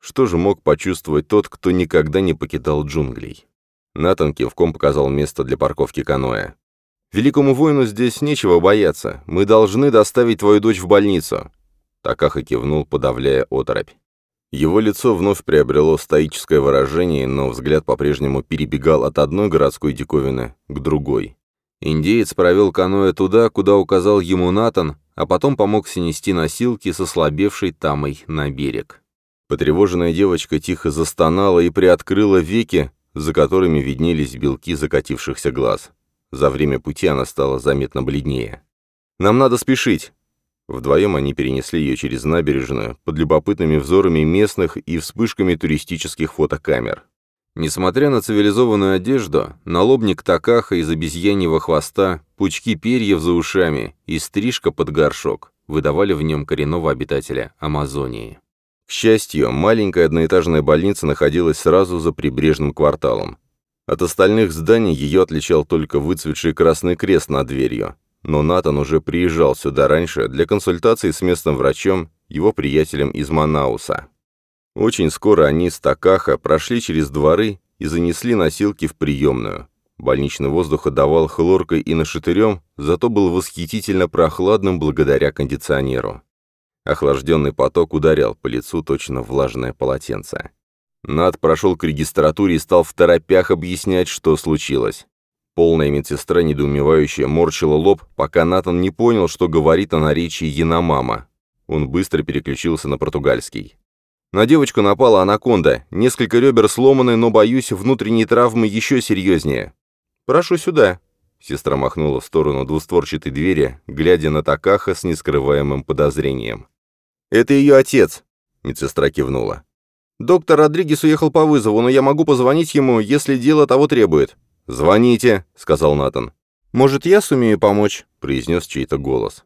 Speaker 1: Что же мог почувствовать тот, кто никогда не покидал джунглей? Натан кивком показал место для парковки каноэ. «Великому воину здесь нечего бояться. Мы должны доставить твою дочь в больницу». Такаха кивнул, подавляя оторопь. Его лицо вновь приобрело стоическое выражение, но взгляд по-прежнему перебегал от одной городской диковины к другой. Индеец провел каноэ туда, куда указал ему Натан, а потом помог снести носилки со слабевшей тамой на берег. Потревоженная девочка тихо застонала и приоткрыла веки, за которыми виднелись белки закатившихся глаз. За время пути она стала заметно бледнее. «Нам надо спешить!» Вдвоем они перенесли ее через набережную, под любопытными взорами местных и вспышками туристических фотокамер. Несмотря на цивилизованную одежду, налобник такаха из обезьяньего хвоста, пучки перьев за ушами и стрижка под горшок выдавали в нем коренного обитателя Амазонии. К счастью, маленькая одноэтажная больница находилась сразу за прибрежным кварталом. От остальных зданий ее отличал только выцветший красный крест над дверью, но Натан уже приезжал сюда раньше для консультации с местным врачом, его приятелем из Манауса. Очень скоро они с Такаха прошли через дворы и занесли носилки в приемную. Больничный воздух отдавал хлоркой и нашатырем, зато был восхитительно прохладным благодаря кондиционеру. Охлажденный поток ударял по лицу точно влажное полотенце. Над прошел к регистратуре и стал в торопях объяснять, что случилось. Полная медсестра, недоумевающая, морщила лоб, пока Натан не понял, что говорит о наречии Яномама. Он быстро переключился на португальский. На девочку напала анаконда, несколько ребер сломаны, но, боюсь, внутренние травмы еще серьезнее. «Прошу сюда», — сестра махнула в сторону двустворчатой двери, глядя на Такаха с нескрываемым подозрением. «Это ее отец», — медсестра кивнула. «Доктор Родригес уехал по вызову, но я могу позвонить ему, если дело того требует. «Звоните», — сказал Натан. «Может, я сумею помочь?» — произнес чей-то голос.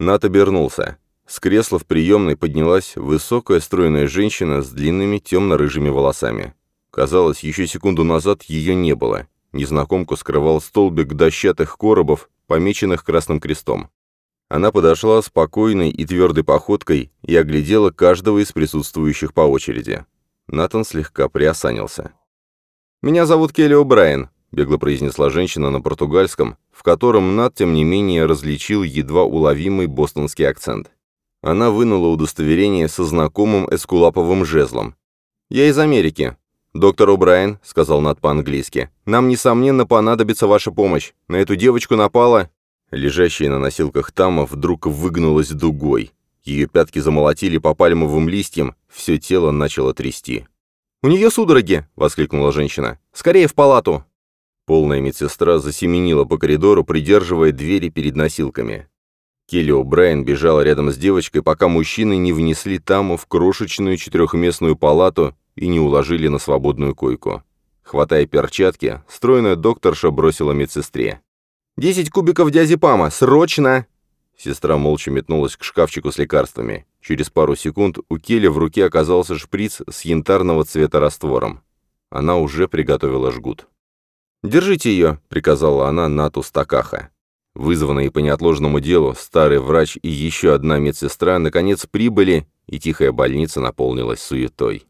Speaker 1: Нат обернулся. С кресла в приемной поднялась высокая стройная женщина с длинными темно-рыжими волосами. Казалось, еще секунду назад ее не было. Незнакомку скрывал столбик дощатых коробов, помеченных красным крестом. Она подошла спокойной и твердой походкой и оглядела каждого из присутствующих по очереди. Натан слегка приосанился. «Меня зовут Келли О'Брайен бегло произнесла женщина на португальском, в котором Над, тем не менее, различил едва уловимый бостонский акцент. Она вынула удостоверение со знакомым эскулаповым жезлом. «Я из Америки. Доктор О'Брайен», — сказал Над по-английски, — «нам, несомненно, понадобится ваша помощь. На эту девочку напала...» Лежащая на носилках Тама вдруг выгнулась дугой. Ее пятки замолотили по пальмовым листьям, все тело начало трясти. «У нее судороги!» — воскликнула женщина. «Скорее в палату!» Полная медсестра засеменила по коридору, придерживая двери перед носилками. Келли О'Брайен бежала рядом с девочкой, пока мужчины не внесли Таму в крошечную четырехместную палату и не уложили на свободную койку. Хватая перчатки, стройная докторша бросила медсестре. «Десять кубиков диазепама! Срочно!» Сестра молча метнулась к шкафчику с лекарствами. Через пару секунд у Келли в руке оказался шприц с янтарного цвета раствором. Она уже приготовила жгут. «Держите ее», — приказала она Нату Стакаха. Вызванные по неотложному делу старый врач и еще одна медсестра наконец прибыли, и тихая больница наполнилась суетой.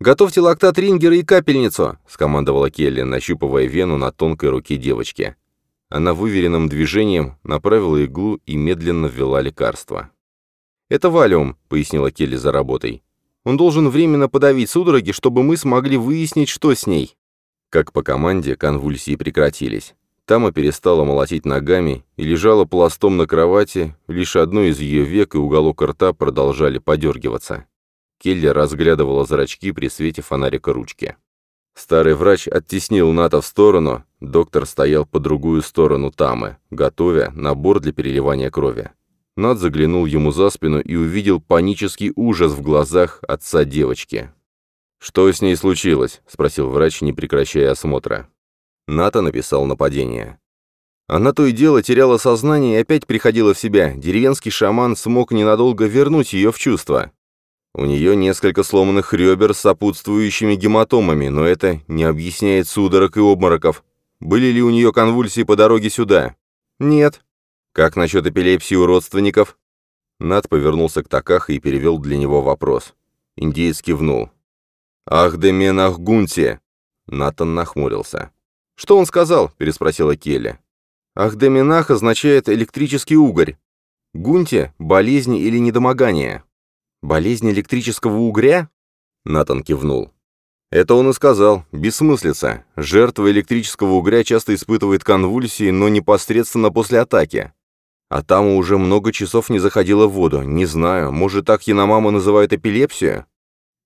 Speaker 1: «Готовьте лактат рингера и капельницу», — скомандовала Келли, нащупывая вену на тонкой руке девочки. Она выверенным движением направила иглу и медленно ввела лекарство. «Это валиум», — пояснила Келли за работой. «Он должен временно подавить судороги, чтобы мы смогли выяснить, что с ней». Как по команде, конвульсии прекратились. Тама перестала молотить ногами и лежала пластом на кровати, лишь одно из ее век и уголок рта продолжали подергиваться. Келли разглядывала зрачки при свете фонарика ручки. Старый врач оттеснил Ната в сторону, доктор стоял по другую сторону Тамы, готовя набор для переливания крови. Над заглянул ему за спину и увидел панический ужас в глазах отца девочки. «Что с ней случилось?» — спросил врач, не прекращая осмотра. Ната написал нападение. Она то и дело теряла сознание и опять приходила в себя. Деревенский шаман смог ненадолго вернуть ее в чувство. У нее несколько сломанных ребер с сопутствующими гематомами, но это не объясняет судорог и обмороков. Были ли у нее конвульсии по дороге сюда? Нет. Как насчет эпилепсии у родственников? Нат повернулся к Такаха и перевел для него вопрос. Индеец кивнул. «Ахдемен Ахгунти!» Натан нахмурился. «Что он сказал?» — переспросила Келли. «Ахдеменах означает электрический угорь. Гунти — болезнь или недомогание». «Болезнь электрического угря?» Натан кивнул. Это он и сказал. Бессмыслица. Жертва электрического угря часто испытывает конвульсии, но непосредственно после атаки. А там уже много часов не заходила в воду. Не знаю, может, так Яномама называют эпилепсию?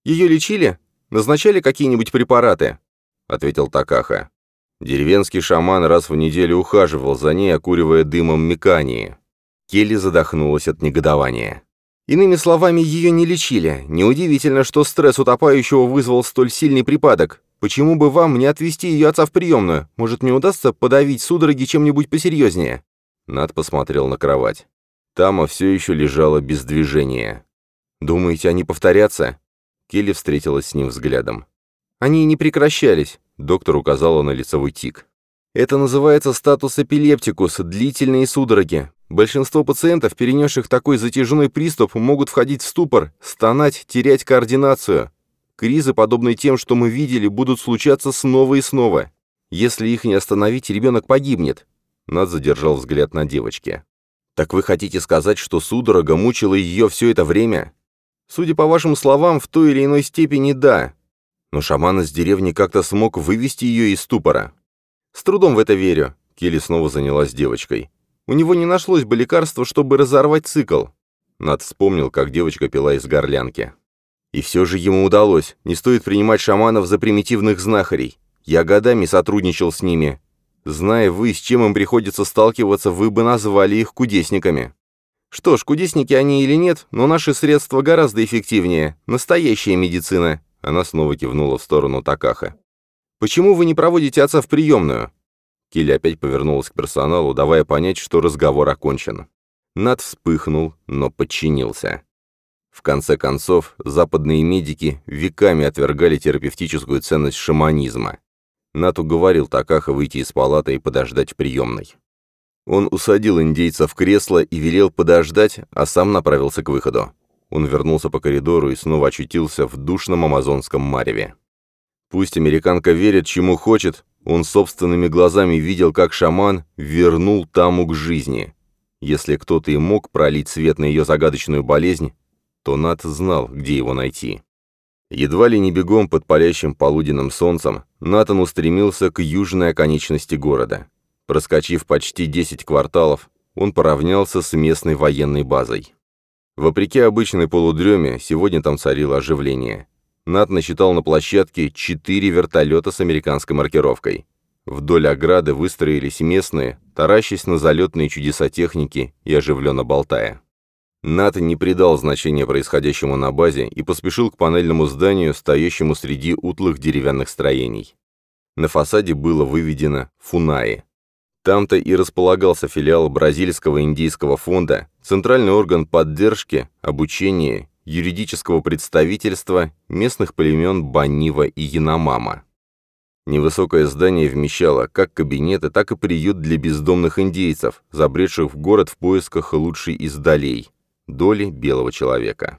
Speaker 1: Ее лечили? Назначали какие-нибудь препараты? Ответил Такаха. Деревенский шаман раз в неделю ухаживал за ней, окуривая дымом мекании. Келли задохнулась от негодования. Иными словами, ее не лечили. Неудивительно, что стресс утопающего вызвал столь сильный припадок. Почему бы вам не отвезти ее отца в приемную? Может, мне удастся подавить судороги чем-нибудь посерьезнее?» Над посмотрел на кровать. Тама все еще лежала без движения. «Думаете, они повторятся?» Келли встретилась с ним взглядом. «Они не прекращались», — доктор указала на лицевой тик. «Это называется статус эпилептикус, длительные судороги. Большинство пациентов, перенесших такой затяжной приступ, могут входить в ступор, стонать, терять координацию. Кризы, подобные тем, что мы видели, будут случаться снова и снова. Если их не остановить, ребенок погибнет. Над задержал взгляд на девочке. «Так вы хотите сказать, что судорога мучила ее все это время?» «Судя по вашим словам, в той или иной степени да. Но шаман из деревни как-то смог вывести ее из ступора». «С трудом в это верю», — Келли снова занялась девочкой. У него не нашлось бы лекарства, чтобы разорвать цикл. Над вспомнил, как девочка пила из горлянки. И все же ему удалось. Не стоит принимать шаманов за примитивных знахарей. Я годами сотрудничал с ними. Зная вы, с чем им приходится сталкиваться, вы бы назвали их кудесниками. Что ж, кудесники они или нет, но наши средства гораздо эффективнее. Настоящая медицина. Она снова кивнула в сторону Такаха. Почему вы не проводите отца в приемную? Килли опять повернулась к персоналу, давая понять, что разговор окончен. Над вспыхнул, но подчинился. В конце концов, западные медики веками отвергали терапевтическую ценность шаманизма. Нат уговорил Такаха выйти из палаты и подождать в приемной. Он усадил индейца в кресло и велел подождать, а сам направился к выходу. Он вернулся по коридору и снова очутился в душном амазонском мареве. Пусть американка верит, чему хочет, он собственными глазами видел, как шаман вернул Таму к жизни. Если кто-то и мог пролить свет на ее загадочную болезнь, то Нат знал, где его найти. Едва ли не бегом под палящим полуденным солнцем, Натан устремился к южной оконечности города. Проскочив почти 10 кварталов, он поравнялся с местной военной базой. Вопреки обычной полудреме, сегодня там царило оживление. Нат насчитал на площадке четыре вертолета с американской маркировкой. Вдоль ограды выстроились местные, таращась на залетные чудеса техники и оживленно болтая. Нат не придал значения происходящему на базе и поспешил к панельному зданию, стоящему среди утлых деревянных строений. На фасаде было выведено «Фунаи». Там-то и располагался филиал Бразильского индийского фонда, центральный орган поддержки, обучения юридического представительства местных племен Банива и Яномама. Невысокое здание вмещало как кабинеты, так и приют для бездомных индейцев, забредших в город в поисках лучшей из долей – доли белого человека.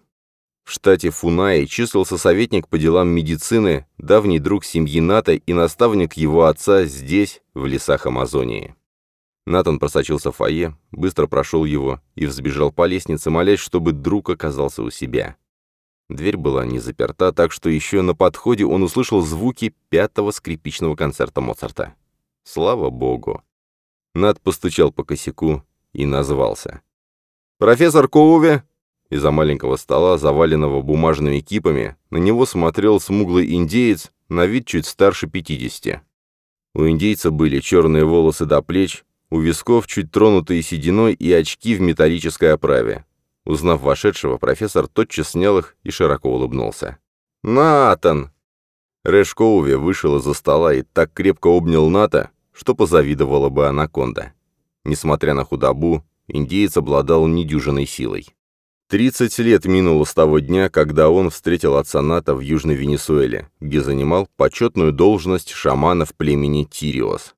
Speaker 1: В штате Фунаи числился советник по делам медицины, давний друг семьи Ната и наставник его отца здесь, в лесах Амазонии. Натан просочился в фойе, быстро прошел его и взбежал по лестнице, молясь, чтобы друг оказался у себя. Дверь была не заперта, так что еще на подходе он услышал звуки пятого скрипичного концерта Моцарта. Слава богу. Над постучал по косяку и назвался. «Профессор Коуве!» Из-за маленького стола, заваленного бумажными кипами, на него смотрел смуглый индеец, на вид чуть старше пятидесяти. У индейца были черные волосы до плеч, у висков чуть тронутые сединой и очки в металлической оправе. Узнав вошедшего, профессор тотчас снял их и широко улыбнулся. «Натан!» Рэш Коуви вышел из-за стола и так крепко обнял Ната, что позавидовала бы анаконда. Несмотря на худобу, индеец обладал недюжиной силой. Тридцать лет минуло с того дня, когда он встретил отца Ната в Южной Венесуэле, где занимал почетную должность шамана в племени Тириос.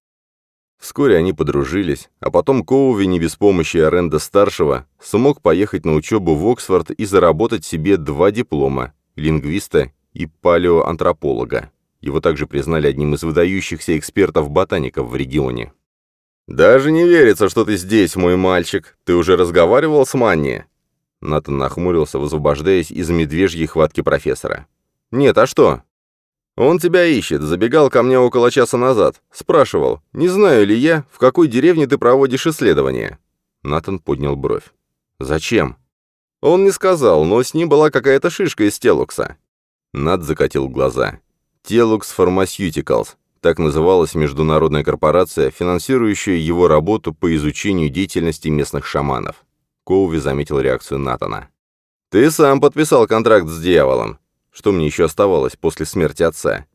Speaker 1: Вскоре они подружились, а потом Коуви не без помощи Аренда-старшего смог поехать на учебу в Оксфорд и заработать себе два диплома – лингвиста и палеоантрополога. Его также признали одним из выдающихся экспертов-ботаников в регионе. «Даже не верится, что ты здесь, мой мальчик. Ты уже разговаривал с Манни?» Натан нахмурился, высвобождаясь из медвежьей хватки профессора. «Нет, а что?» «Он тебя ищет, забегал ко мне около часа назад. Спрашивал, не знаю ли я, в какой деревне ты проводишь исследования?» Натан поднял бровь. «Зачем?» «Он не сказал, но с ним была какая-то шишка из Телукса». Над закатил глаза. «Телукс Pharmaceuticals. Так называлась международная корпорация, финансирующая его работу по изучению деятельности местных шаманов. Коуви заметил реакцию Натана. «Ты сам подписал контракт с дьяволом. Что мне еще оставалось после смерти отца?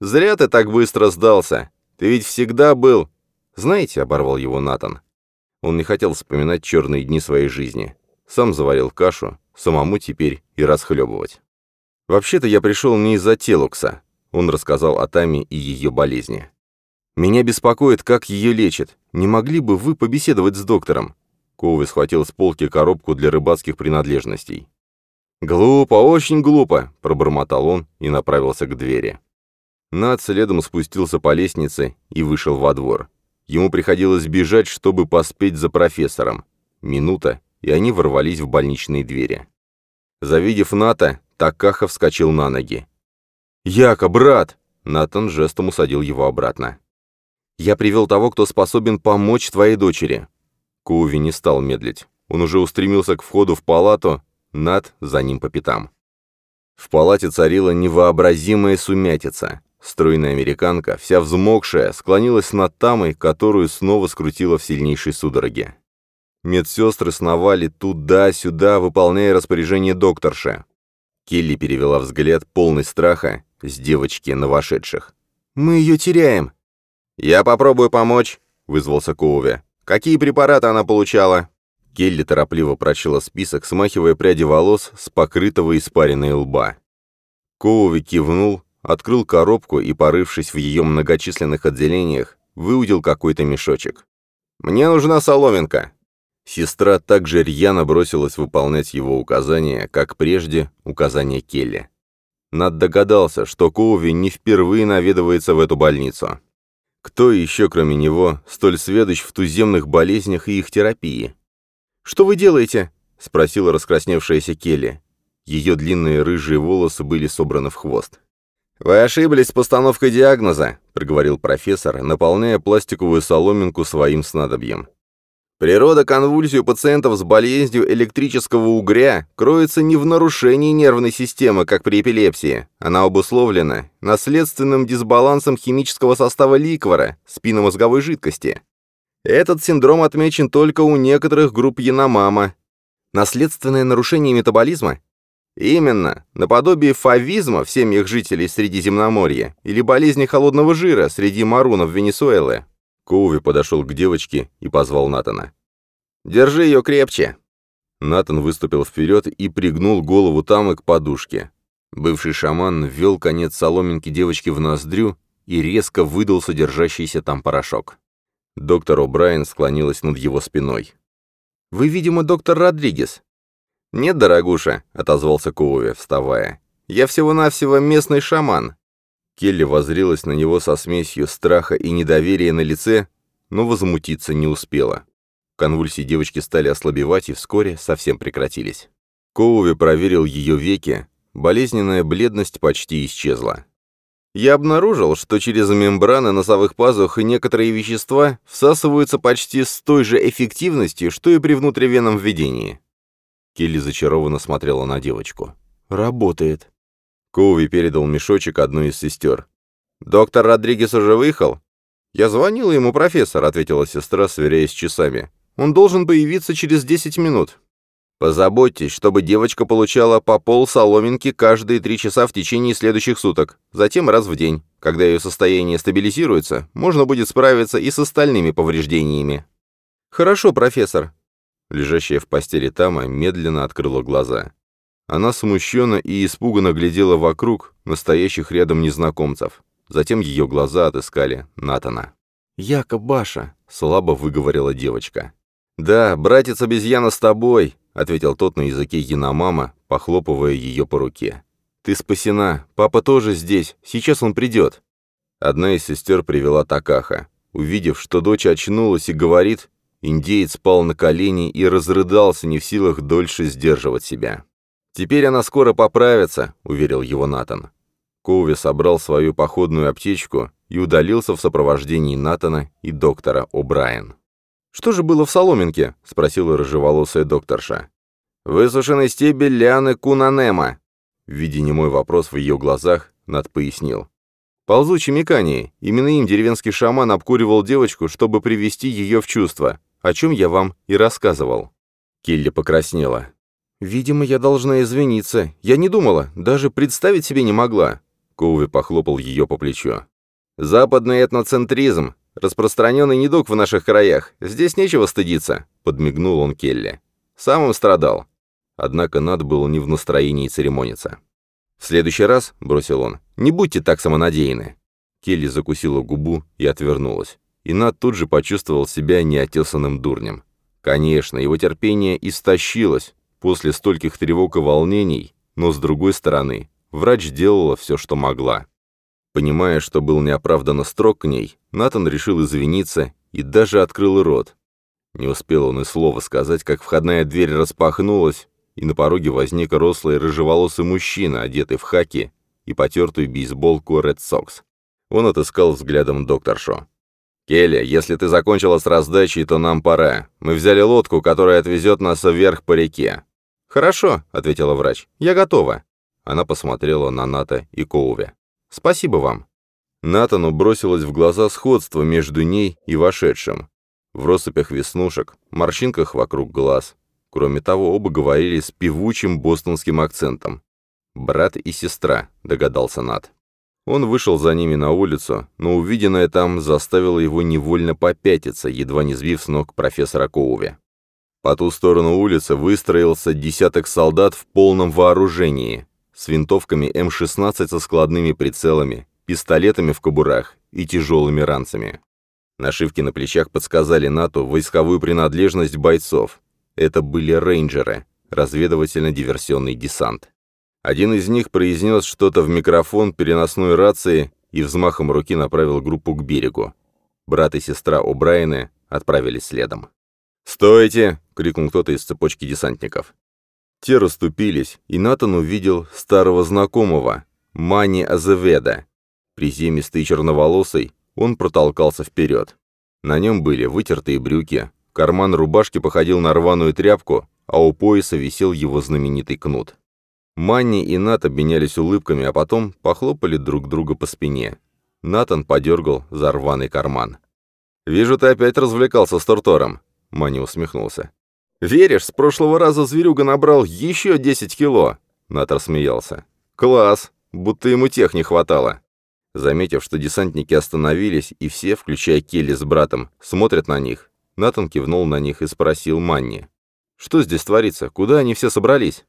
Speaker 1: Зря ты так быстро сдался. Ты ведь всегда был...» «Знаете», — оборвал его Натан. Он не хотел вспоминать черные дни своей жизни. Сам заварил кашу, самому теперь и расхлебывать. «Вообще-то я пришел не из-за Телукса», — он рассказал о Таме и ее болезни. «Меня беспокоит, как ее лечат. Не могли бы вы побеседовать с доктором?» Коуви схватил с полки коробку для рыбацких принадлежностей. «Глупо, очень глупо», — пробормотал он и направился к двери. Над следом спустился по лестнице и вышел во двор. Ему приходилось бежать, чтобы поспеть за профессором. Минута, и они ворвались в больничные двери. Завидев Ната, Такаха вскочил на ноги. «Яко, брат!» Натан жестом усадил его обратно. «Я привел того, кто способен помочь твоей дочери». Коуви не стал медлить. Он уже устремился к входу в палату, над за ним по пятам. В палате царила невообразимая сумятица. Стройная американка, вся взмокшая, склонилась над Тамой, которую снова скрутила в сильнейшей судороге. Медсестры сновали туда-сюда, выполняя распоряжение докторши. Келли перевела взгляд, полный страха, с девочки на вошедших. «Мы ее теряем!» «Я попробую помочь», — вызвался Коуве. «Какие препараты она получала?» Келли торопливо прочла список, смахивая пряди волос с покрытого испаренной лба. Коуви кивнул, открыл коробку и, порывшись в ее многочисленных отделениях, выудил какой-то мешочек. «Мне нужна соломинка!» Сестра также рьяно бросилась выполнять его указания, как прежде указания Келли. Над догадался, что Коуви не впервые наведывается в эту больницу. Кто еще, кроме него, столь сведущ в туземных болезнях и их терапии? «Что вы делаете?» — спросила раскрасневшаяся Келли. Ее длинные рыжие волосы были собраны в хвост. «Вы ошиблись с постановкой диагноза», — проговорил профессор, наполняя пластиковую соломинку своим снадобьем. Природа конвульсий у пациентов с болезнью электрического угря кроется не в нарушении нервной системы, как при эпилепсии. Она обусловлена наследственным дисбалансом химического состава ликвора, спинномозговой жидкости. Этот синдром отмечен только у некоторых групп Яномама. Наследственное нарушение метаболизма? Именно, наподобие фавизма в семьях жителей Средиземноморья или болезни холодного жира среди марунов Венесуэлы. Коуви подошел к девочке и позвал Натана. «Держи ее крепче!» Натан выступил вперед и пригнул голову Тамы к подушке. Бывший шаман ввел конец соломинки девочки в ноздрю и резко выдал содержащийся там порошок. Доктор О'Брайен склонилась над его спиной. «Вы, видимо, доктор Родригес?» «Нет, дорогуша», — отозвался Коуви, вставая. «Я всего-навсего местный шаман». Келли возрилась на него со смесью страха и недоверия на лице, но возмутиться не успела. Конвульсии девочки стали ослабевать и вскоре совсем прекратились. Коуви проверил ее веки, болезненная бледность почти исчезла. Я обнаружил, что через мембраны носовых пазух некоторые вещества всасываются почти с той же эффективностью, что и при внутривенном введении. Келли зачарованно смотрела на девочку. «Работает». Коуви передал мешочек одной из сестер. «Доктор Родригес уже выехал?» «Я звонила ему, профессор», — ответила сестра, сверяясь с часами. «Он должен появиться через десять минут». Позаботьтесь, чтобы девочка получала по пол соломинки каждые три часа в течение следующих суток, затем раз в день. Когда ее состояние стабилизируется, можно будет справиться и с остальными повреждениями. Хорошо, профессор. Лежащая в постели Тама медленно открыла глаза. Она смущенно и испуганно глядела вокруг настоящих рядом незнакомцев. Затем ее глаза отыскали Натана. «Яко Баша», — слабо выговорила девочка. «Да, братец-обезьяна с тобой», — ответил тот на языке Яномама, похлопывая ее по руке. «Ты спасена. Папа тоже здесь. Сейчас он придет». Одна из сестер привела Такаха. Увидев, что дочь очнулась и говорит, индеец спал на колени и разрыдался, не в силах дольше сдерживать себя. «Теперь она скоро поправится», — уверил его Натан. Коуви собрал свою походную аптечку и удалился в сопровождении Натана и доктора О'Брайен. «Что же было в соломинке?» — спросила рыжеволосая докторша. «Высушенный стебель лианы кунанема». Видя немой вопрос в ее глазах, Нат пояснил. «Ползучий мекании. Именно им деревенский шаман обкуривал девочку, чтобы привести ее в чувство, о чем я вам и рассказывал». Келли покраснела. «Видимо, я должна извиниться. Я не думала, даже представить себе не могла». Коуви похлопал ее по плечу. «Западный этноцентризм. Распространенный недуг в наших краях. Здесь нечего стыдиться», — подмигнул он Келли. «Сам им страдал». Однако Над был не в настроении церемониться. «В следующий раз», — бросил он, — «не будьте так самонадеянны». Келли закусила губу и отвернулась. И Над тут же почувствовал себя неотесанным дурнем. Конечно, его терпение истощилось после стольких тревог и волнений, но, с другой стороны, врач делала все, что могла. Понимая, что был неоправданно строг к ней, Натан решил извиниться и даже открыл рот. Не успел он и слова сказать, как входная дверь распахнулась, и на пороге возник рослый рыжеволосый мужчина, одетый в хаки и потертую бейсболку Red Sox. Он отыскал взглядом докторшу. «Келли, если ты закончила с раздачей, то нам пора. Мы взяли лодку, которая отвезет нас вверх по реке». «Хорошо», — ответила врач. «Я готова». Она посмотрела на Ната и Коуве. «Спасибо вам». Натану бросилось в глаза сходство между ней и вошедшим. В россыпях веснушек, морщинках вокруг глаз, Кроме того, оба говорили с певучим бостонским акцентом. «Брат и сестра», — догадался Нат. Он вышел за ними на улицу, но увиденное там заставило его невольно попятиться, едва не сбив с ног профессора Коуви. По ту сторону улицы выстроился десяток солдат в полном вооружении, с винтовками М-16 со складными прицелами, пистолетами в кобурах и тяжелыми ранцами. Нашивки на плечах подсказали НАТО войсковую принадлежность бойцов, это были рейнджеры, разведывательно-диверсионный десант. Один из них произнес что-то в микрофон переносной рации и взмахом руки направил группу к берегу. Брат и сестра О'Брайены отправились следом. «Стойте!» — крикнул кто-то из цепочки десантников. Те расступились, и Натан увидел старого знакомого, Мани Азеведа. Приземистый черноволосый, он протолкался вперед. На нем были вытертые брюки, Карман рубашки походил на рваную тряпку, а у пояса висел его знаменитый кнут. Манни и Нат обменялись улыбками, а потом похлопали друг друга по спине. Натан подергал за рваный карман. «Вижу, ты опять развлекался с Тортором», — Манни усмехнулся. «Веришь, с прошлого раза зверюга набрал еще 10 кило?» Нат рассмеялся. «Класс! Будто ему тех не хватало». Заметив, что десантники остановились, и все, включая Келли с братом, смотрят на них, Натан кивнул на них и спросил Манни. «Что здесь творится? Куда они все собрались?»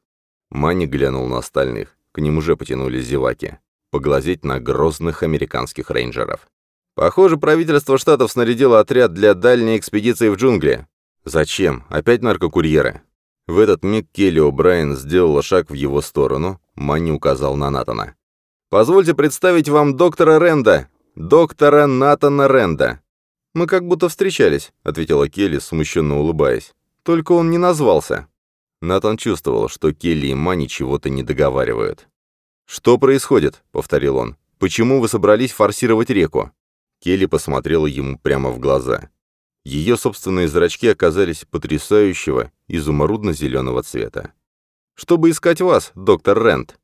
Speaker 1: Манни глянул на остальных. К ним уже потянулись зеваки. Поглазеть на грозных американских рейнджеров. «Похоже, правительство штатов снарядило отряд для дальней экспедиции в джунгли». «Зачем? Опять наркокурьеры?» В этот миг Келли О'Брайен сделала шаг в его сторону. Манни указал на Натана. «Позвольте представить вам доктора Ренда, доктора Натана Ренда. «Мы как будто встречались», — ответила Келли, смущенно улыбаясь. «Только он не назвался». Натан чувствовал, что Келли и Мани чего-то не договаривают. «Что происходит?» — повторил он. «Почему вы собрались форсировать реку?» Келли посмотрела ему прямо в глаза. Ее собственные зрачки оказались потрясающего, изумрудно-зеленого цвета. «Чтобы искать вас, доктор Рент».